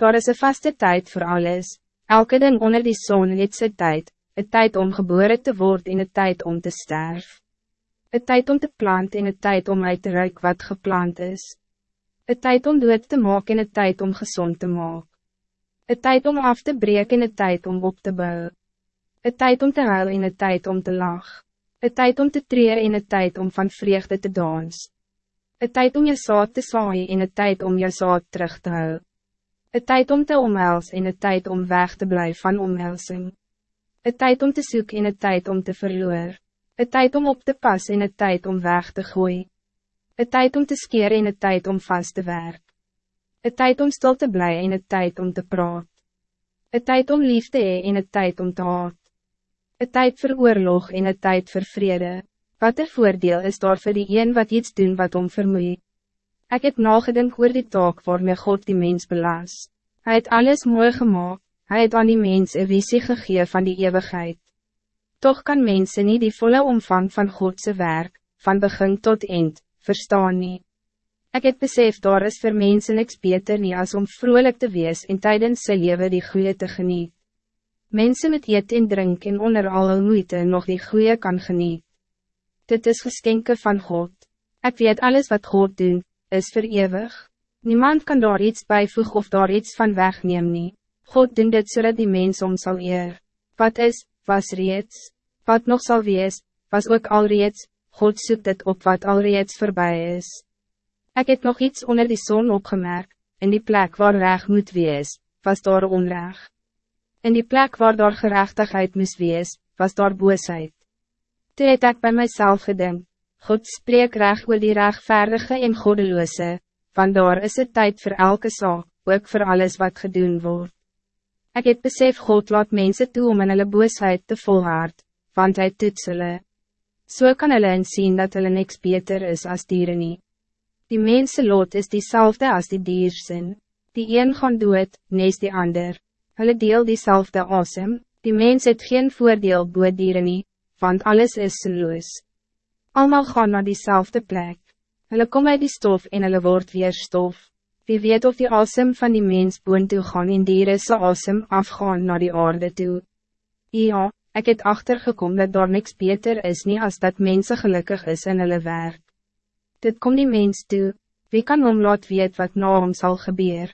Daar is een vaste tijd voor alles, elke ding onder die zon het sy tijd, een tijd om geboren te worden en een tijd om te sterven. Een tijd om te plant en een tijd om uit te ruik wat geplant is. Een tijd om dood te maken en een tijd om gezond te maken. Een tijd om af te breken en een tijd om op te bouwen. Een tijd om te huilen en een tijd om te lachen. Een tijd om te treden en een tijd om van vreugde te dansen. Een tijd om je zaad te zaaien en een tijd om je zaad terug te houden. Een tijd om te omhelzen en een tijd om weg te blijven van omhelzing. Een tijd om te zoeken en een tijd om te verloren. Een tijd om op te passen en een tijd om weg te gooien. Een tijd om te skeren en een tijd om vast te werken. Een tijd om stil te blijven en een tijd om te praten. Een tijd om lief te hee en een tijd om te haat. Een tijd voor oorlog en een tijd voor vrede. Wat er voordeel is daar voor die een wat iets doen wat om vermoei. Ik heb nagedink oor die taak waarmee God die mens belas. Hij het alles mooi gemaakt, hij het aan die mens een visie gegee van die eeuwigheid. Toch kan mensen niet die volle omvang van Godse werk, van begin tot eind, verstaan nie. Ek het besef daar is vir mense niks beter nie as om vrolijk te wees en tijdens sy lewe die goeie te geniet. Mensen met eet en drink en onder alle moeite nog die goeie kan geniet. Dit is geskenke van God. Ik weet alles wat God doen, is verewig. Niemand kan daar iets bijvoegen of daar iets van wegneem nie. God doen dit zodat die mens om sal eer. Wat is, was reeds, wat nog zal wees, was ook al reeds, God zoekt het op wat al reeds voorbij is. Ik heb nog iets onder die zon opgemerkt, in die plek waar reg moet wees, was daar onreg. In die plek waar daar gerechtigheid moest wees, was daar boosheid. Toe het ek by myself gedink, God spreek reg oor die rechtvaardige en goddeloze, want daar is het tijd voor elke zaak, ook voor alles wat gedoen wordt. Ik het besef God laat mensen toe om in hulle boosheid te volhard, want hy toets hulle. So kan hulle sien dat hulle niks beter is als dieren nie. Die mensen lot is diezelfde als die diersin. Die een gaan dood, nees die ander. Hulle deel diezelfde asem, die mens het geen voordeel boe dieren nie, want alles is sinloos. Almal gaan naar diezelfde plek. Hulle kom uit die stof en hulle word weer stof. Wie weet of die asem van die mens boon toe gaan en dieren sy asem afgaan naar die aarde toe. Ja, ik het achtergekom dat daar niks beter is nie als dat mensen gelukkig is in hulle werk. Dit kom die mens toe, wie kan hom laat weet wat na hom sal gebeur?